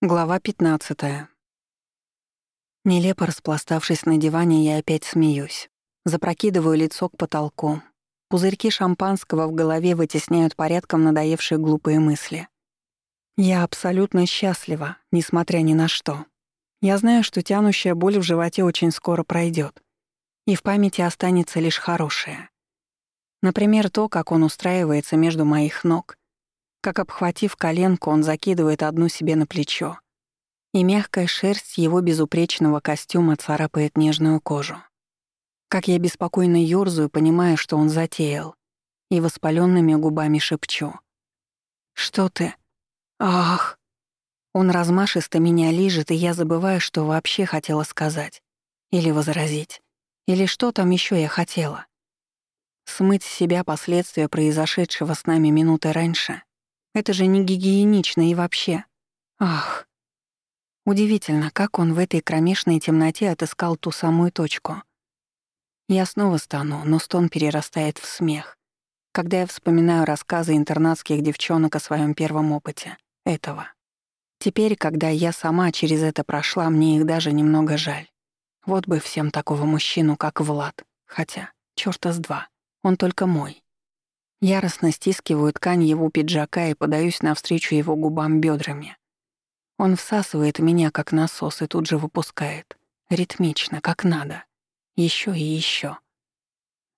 Глава 15. Нелепо распластавшись на диване, я опять смеюсь. Запрокидываю лицо к потолку. Пузырьки шампанского в голове вытесняют порядком надоевшие глупые мысли. Я абсолютно счастлива, несмотря ни на что. Я знаю, что тянущая боль в животе очень скоро пройдет, и в памяти останется лишь хорошее. Например, то, как он устраивается между моих ног, как, обхватив коленку, он закидывает одну себе на плечо, и мягкая шерсть его безупречного костюма царапает нежную кожу. Как я беспокойно ёрзаю, понимая, что он затеял, и воспаленными губами шепчу. «Что ты? Ах!» Он размашисто меня лижет, и я забываю, что вообще хотела сказать. Или возразить. Или что там еще я хотела. Смыть с себя последствия произошедшего с нами минуты раньше это же не гигиенично и вообще. Ах. Удивительно, как он в этой кромешной темноте отыскал ту самую точку. Я снова стану, но стон перерастает в смех, когда я вспоминаю рассказы интернатских девчонок о своем первом опыте. Этого. Теперь, когда я сама через это прошла, мне их даже немного жаль. Вот бы всем такого мужчину, как Влад. Хотя, чёрта с два, он только мой. Яростно стискиваю ткань его пиджака и подаюсь навстречу его губам бедрами. Он всасывает меня, как насос, и тут же выпускает. Ритмично, как надо. Еще и еще.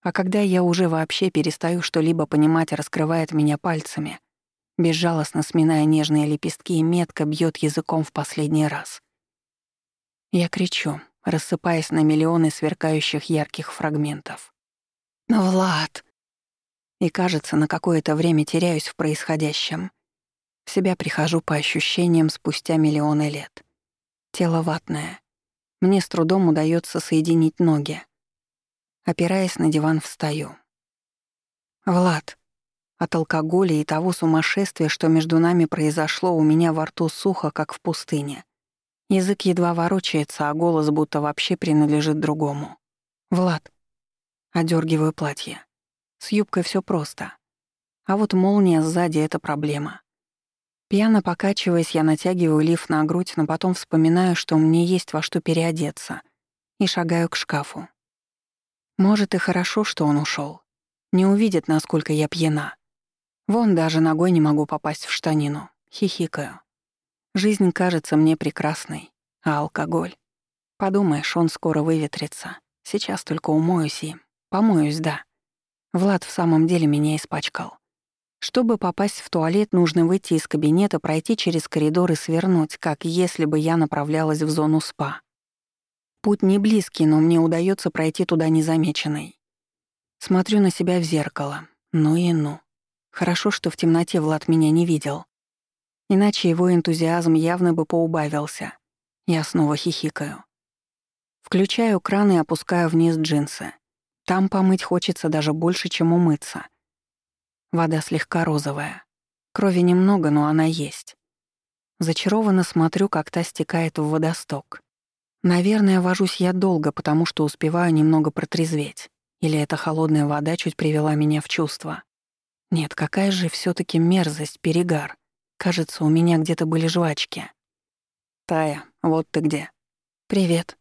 А когда я уже вообще перестаю что-либо понимать, раскрывает меня пальцами, безжалостно сминая нежные лепестки и метко бьет языком в последний раз. Я кричу, рассыпаясь на миллионы сверкающих ярких фрагментов. «Влад!» И, кажется, на какое-то время теряюсь в происходящем. В себя прихожу по ощущениям спустя миллионы лет. Тело ватное. Мне с трудом удается соединить ноги. Опираясь на диван, встаю. «Влад», от алкоголя и того сумасшествия, что между нами произошло, у меня во рту сухо, как в пустыне. Язык едва ворочается, а голос будто вообще принадлежит другому. «Влад». Одергиваю платье. С юбкой все просто. А вот молния сзади — это проблема. Пьяно покачиваясь, я натягиваю лиф на грудь, но потом вспоминаю, что мне есть во что переодеться, и шагаю к шкафу. Может, и хорошо, что он ушел. Не увидит, насколько я пьяна. Вон даже ногой не могу попасть в штанину. Хихикаю. Жизнь кажется мне прекрасной, а алкоголь... Подумаешь, он скоро выветрится. Сейчас только умоюсь и... Помоюсь, да. Влад в самом деле меня испачкал. Чтобы попасть в туалет, нужно выйти из кабинета, пройти через коридор и свернуть, как если бы я направлялась в зону спа. Путь не близкий, но мне удается пройти туда незамеченной. Смотрю на себя в зеркало. Ну и ну. Хорошо, что в темноте Влад меня не видел. Иначе его энтузиазм явно бы поубавился. Я снова хихикаю. Включаю кран и опускаю вниз джинсы. Там помыть хочется даже больше, чем умыться. Вода слегка розовая. Крови немного, но она есть. Зачарованно смотрю, как та стекает в водосток. Наверное, вожусь я долго, потому что успеваю немного протрезветь. Или эта холодная вода чуть привела меня в чувство. Нет, какая же все таки мерзость, перегар. Кажется, у меня где-то были жвачки. «Тая, вот ты где». «Привет»,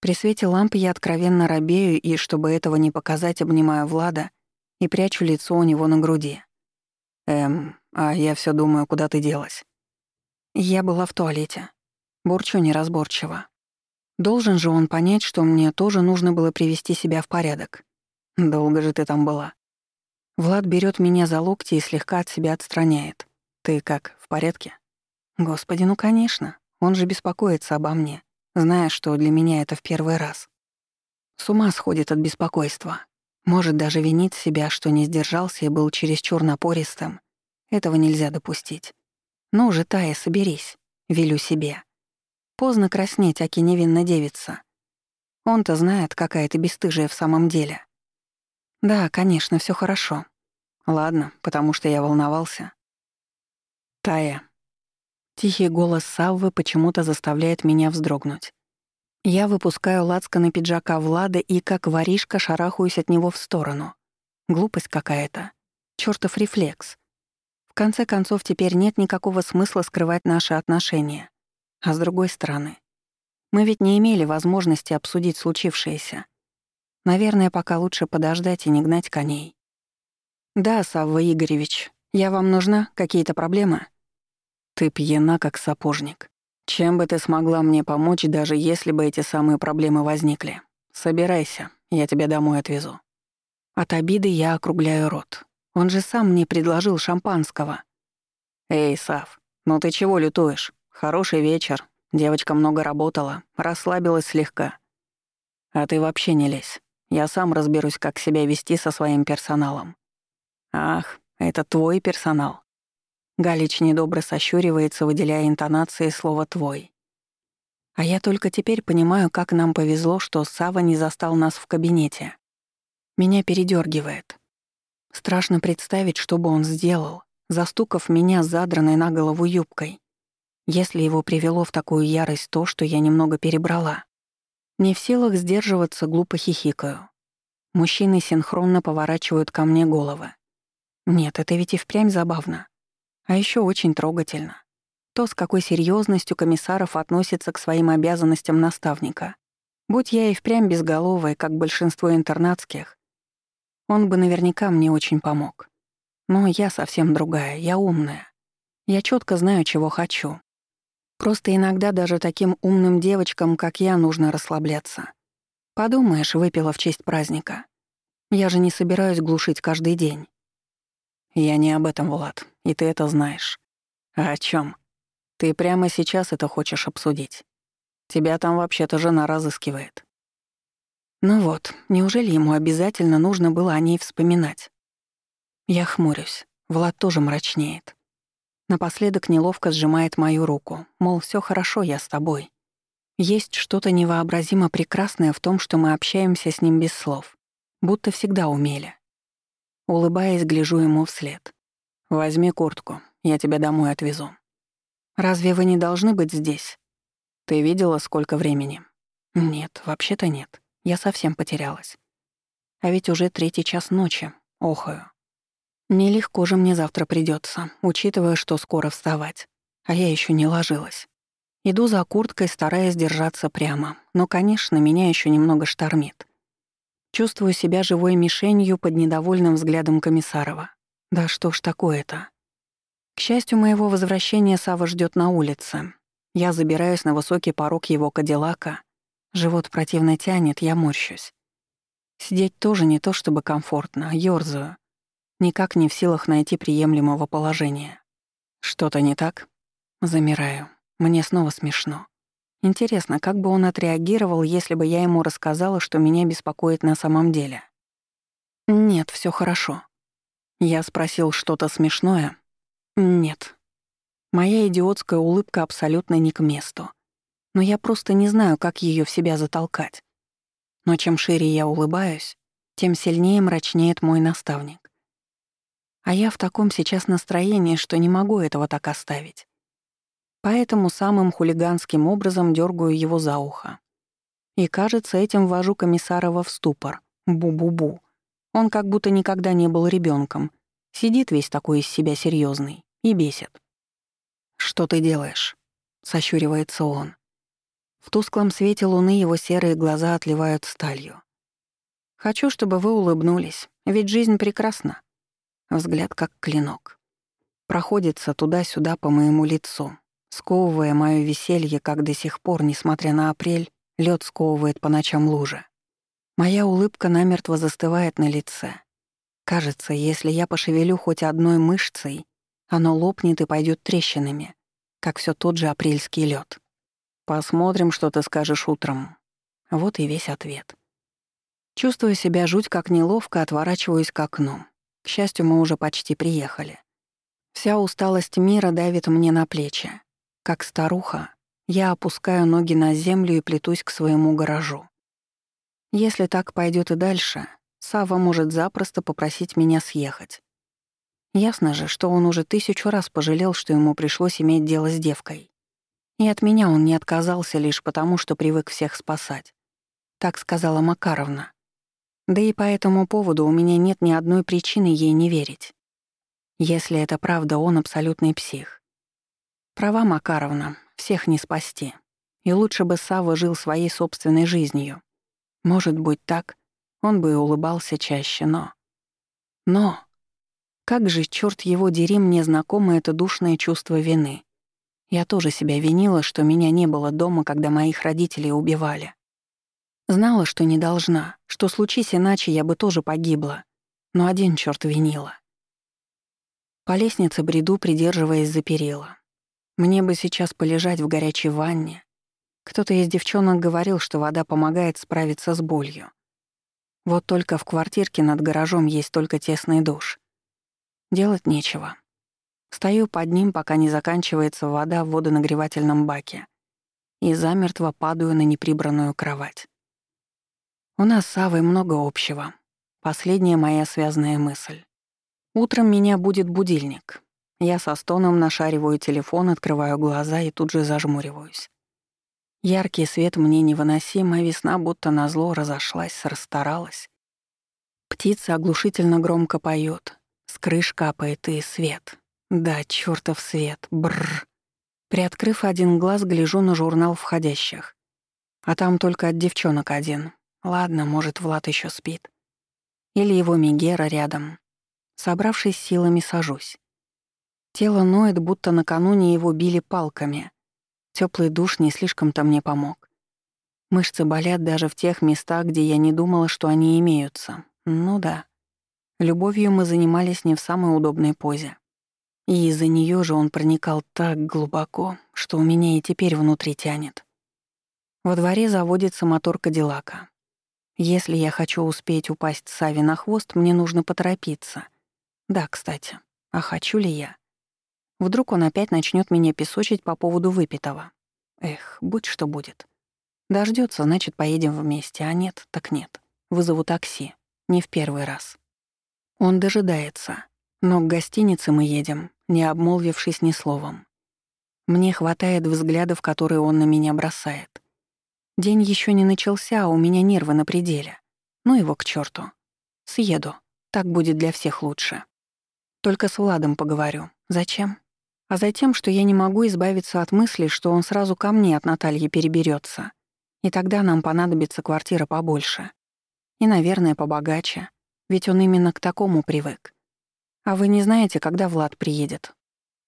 при свете лампы я откровенно робею и, чтобы этого не показать, обнимаю Влада и прячу лицо у него на груди. «Эм, а я все думаю, куда ты делась?» Я была в туалете. Бурчу неразборчиво. Должен же он понять, что мне тоже нужно было привести себя в порядок. Долго же ты там была. Влад берет меня за локти и слегка от себя отстраняет. Ты как, в порядке? Господи, ну конечно. Он же беспокоится обо мне зная, что для меня это в первый раз. С ума сходит от беспокойства. Может даже винить себя, что не сдержался и был чересчур напористым. Этого нельзя допустить. Ну же, Тая, соберись. Велю себе. Поздно краснеть, аки невинно девица. Он-то знает, какая ты бесстыжая в самом деле. Да, конечно, все хорошо. Ладно, потому что я волновался. Тая, Тихий голос Саввы почему-то заставляет меня вздрогнуть. Я выпускаю лацканы пиджака Влада и, как воришка, шарахаюсь от него в сторону. Глупость какая-то. Чёртов рефлекс. В конце концов, теперь нет никакого смысла скрывать наши отношения. А с другой стороны, мы ведь не имели возможности обсудить случившееся. Наверное, пока лучше подождать и не гнать коней. «Да, Савва Игоревич, я вам нужна? Какие-то проблемы?» «Ты пьяна, как сапожник. Чем бы ты смогла мне помочь, даже если бы эти самые проблемы возникли? Собирайся, я тебя домой отвезу». От обиды я округляю рот. Он же сам мне предложил шампанского. «Эй, Сав, ну ты чего лютуешь? Хороший вечер. Девочка много работала, расслабилась слегка. А ты вообще не лезь. Я сам разберусь, как себя вести со своим персоналом. Ах, это твой персонал. Галич недобро сощуривается, выделяя интонации слова «твой». А я только теперь понимаю, как нам повезло, что Сава не застал нас в кабинете. Меня передергивает. Страшно представить, что бы он сделал, застукав меня задранной на голову юбкой, если его привело в такую ярость то, что я немного перебрала. Не в силах сдерживаться, глупо хихикаю. Мужчины синхронно поворачивают ко мне головы. Нет, это ведь и впрямь забавно. А еще очень трогательно. То, с какой серьезностью комиссаров относится к своим обязанностям наставника. Будь я и впрямь безголовая, как большинство интернатских, он бы наверняка мне очень помог. Но я совсем другая, я умная. Я четко знаю, чего хочу. Просто иногда даже таким умным девочкам, как я, нужно расслабляться. Подумаешь, выпила в честь праздника. Я же не собираюсь глушить каждый день. Я не об этом, Влад, и ты это знаешь. А о чем? Ты прямо сейчас это хочешь обсудить. Тебя там вообще-то жена разыскивает. Ну вот, неужели ему обязательно нужно было о ней вспоминать? Я хмурюсь. Влад тоже мрачнеет. Напоследок неловко сжимает мою руку, мол, все хорошо, я с тобой. Есть что-то невообразимо прекрасное в том, что мы общаемся с ним без слов, будто всегда умели. Улыбаясь, гляжу ему вслед. «Возьми куртку, я тебя домой отвезу». «Разве вы не должны быть здесь?» «Ты видела, сколько времени?» «Нет, вообще-то нет. Я совсем потерялась. А ведь уже третий час ночи. Охаю. Нелегко же мне завтра придется, учитывая, что скоро вставать. А я еще не ложилась. Иду за курткой, стараясь держаться прямо, но, конечно, меня еще немного штормит. Чувствую себя живой мишенью под недовольным взглядом Комиссарова. Да что ж такое-то? К счастью, моего возвращения Сава ждет на улице. Я забираюсь на высокий порог его кадиллака Живот противно тянет, я морщусь. Сидеть тоже не то чтобы комфортно, ёрзаю. Никак не в силах найти приемлемого положения. Что-то не так? Замираю. Мне снова смешно. Интересно, как бы он отреагировал, если бы я ему рассказала, что меня беспокоит на самом деле? Нет, все хорошо. Я спросил что-то смешное. Нет. Моя идиотская улыбка абсолютно не к месту но я просто не знаю, как ее в себя затолкать. Но чем шире я улыбаюсь, тем сильнее мрачнеет мой наставник. А я в таком сейчас настроении, что не могу этого так оставить. Поэтому самым хулиганским образом дергаю его за ухо. И, кажется, этим ввожу Комиссарова в ступор. Бу-бу-бу. Он как будто никогда не был ребенком, Сидит весь такой из себя серьезный и бесит. «Что ты делаешь?» — сощуривается он. В тусклом свете луны его серые глаза отливают сталью. «Хочу, чтобы вы улыбнулись, ведь жизнь прекрасна». Взгляд как клинок. Проходится туда-сюда по моему лицу, сковывая моё веселье, как до сих пор, несмотря на апрель, лед сковывает по ночам лужи. Моя улыбка намертво застывает на лице. Кажется, если я пошевелю хоть одной мышцей, оно лопнет и пойдет трещинами, как все тот же апрельский лед. Посмотрим, что ты скажешь утром. Вот и весь ответ. Чувствую себя жуть как неловко, отворачиваюсь к окну. К счастью, мы уже почти приехали. Вся усталость мира давит мне на плечи. Как старуха, я опускаю ноги на землю и плетусь к своему гаражу. Если так пойдет и дальше, Сава может запросто попросить меня съехать. Ясно же, что он уже тысячу раз пожалел, что ему пришлось иметь дело с девкой. И от меня он не отказался лишь потому, что привык всех спасать. Так сказала Макаровна. Да и по этому поводу у меня нет ни одной причины ей не верить. Если это правда, он абсолютный псих. Права Макаровна, всех не спасти. И лучше бы Сава жил своей собственной жизнью. Может быть так, он бы и улыбался чаще, но... Но... Как же, черт его дери, мне знакомо это душное чувство вины. Я тоже себя винила, что меня не было дома, когда моих родителей убивали. Знала, что не должна, что случись иначе, я бы тоже погибла. Но один черт винила. По лестнице бреду, придерживаясь за перила. Мне бы сейчас полежать в горячей ванне. Кто-то из девчонок говорил, что вода помогает справиться с болью. Вот только в квартирке над гаражом есть только тесный душ. Делать нечего. Стою под ним, пока не заканчивается вода в водонагревательном баке. И замертво падаю на неприбранную кровать. У нас с Авой много общего. Последняя моя связанная мысль. Утром меня будет будильник. Я со стоном нашариваю телефон, открываю глаза и тут же зажмуриваюсь. Яркий свет мне невыносим, а весна будто назло разошлась, расстаралась. Птица оглушительно громко поет, с крыш капает и свет. Да, чёртов свет, бррр. Приоткрыв один глаз, гляжу на журнал входящих. А там только от девчонок один. Ладно, может, Влад еще спит. Или его Мегера рядом. Собравшись силами, сажусь. Тело ноет, будто накануне его били палками. Теплый душ не слишком-то мне помог. Мышцы болят даже в тех местах, где я не думала, что они имеются. Ну да. Любовью мы занимались не в самой удобной позе. И из-за нее же он проникал так глубоко, что у меня и теперь внутри тянет. Во дворе заводится мотор Кадиллака. Если я хочу успеть упасть Сави на хвост, мне нужно поторопиться. Да, кстати, а хочу ли я? Вдруг он опять начнет меня песочить по поводу выпитого. Эх, будь что будет. Дождется, значит, поедем вместе, а нет, так нет. Вызову такси. Не в первый раз. Он дожидается. Но к гостинице мы едем, не обмолвившись ни словом. Мне хватает взглядов, которые он на меня бросает. День еще не начался, а у меня нервы на пределе. Ну его к черту. Съеду. Так будет для всех лучше. Только с Владом поговорю. Зачем? А затем, что я не могу избавиться от мысли, что он сразу ко мне от Натальи переберется, и тогда нам понадобится квартира побольше. И, наверное, побогаче, ведь он именно к такому привык. А вы не знаете, когда Влад приедет?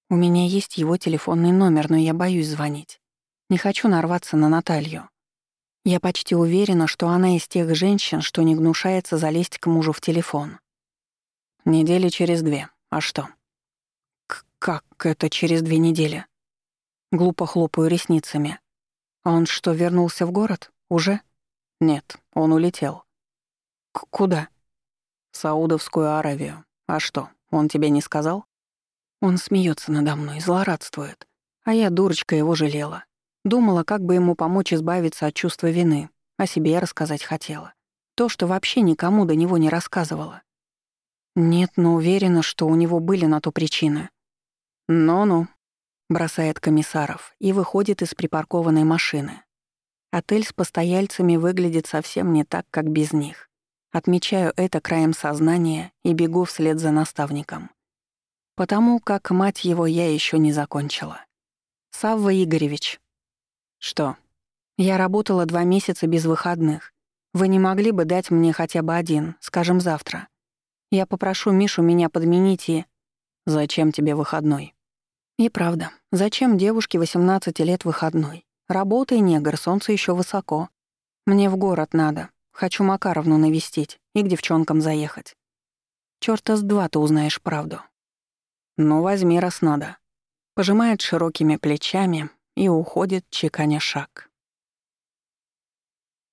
У меня есть его телефонный номер, но я боюсь звонить. Не хочу нарваться на Наталью. Я почти уверена, что она из тех женщин, что не гнушается залезть к мужу в телефон. Недели через две. А что? «Как это через две недели?» Глупо хлопаю ресницами. «А он что, вернулся в город? Уже?» «Нет, он улетел». К «Куда?» «В Саудовскую Аравию. А что, он тебе не сказал?» Он смеется надо мной, злорадствует. А я, дурочка, его жалела. Думала, как бы ему помочь избавиться от чувства вины. О себе рассказать хотела. То, что вообще никому до него не рассказывала. Нет, но уверена, что у него были на то причины. «Ну-ну», — бросает комиссаров и выходит из припаркованной машины. Отель с постояльцами выглядит совсем не так, как без них. Отмечаю это краем сознания и бегу вслед за наставником. Потому как, мать его, я еще не закончила. Савва Игоревич. Что? Я работала два месяца без выходных. Вы не могли бы дать мне хотя бы один, скажем, завтра? Я попрошу Мишу меня подменить и... Зачем тебе выходной? И правда, зачем девушке 18 лет выходной? Работа и негр, солнце еще высоко. Мне в город надо. Хочу Макаровну навестить и к девчонкам заехать. Чёрта с два ты узнаешь правду. Ну, возьми, раз надо. Пожимает широкими плечами и уходит, чеканя шаг.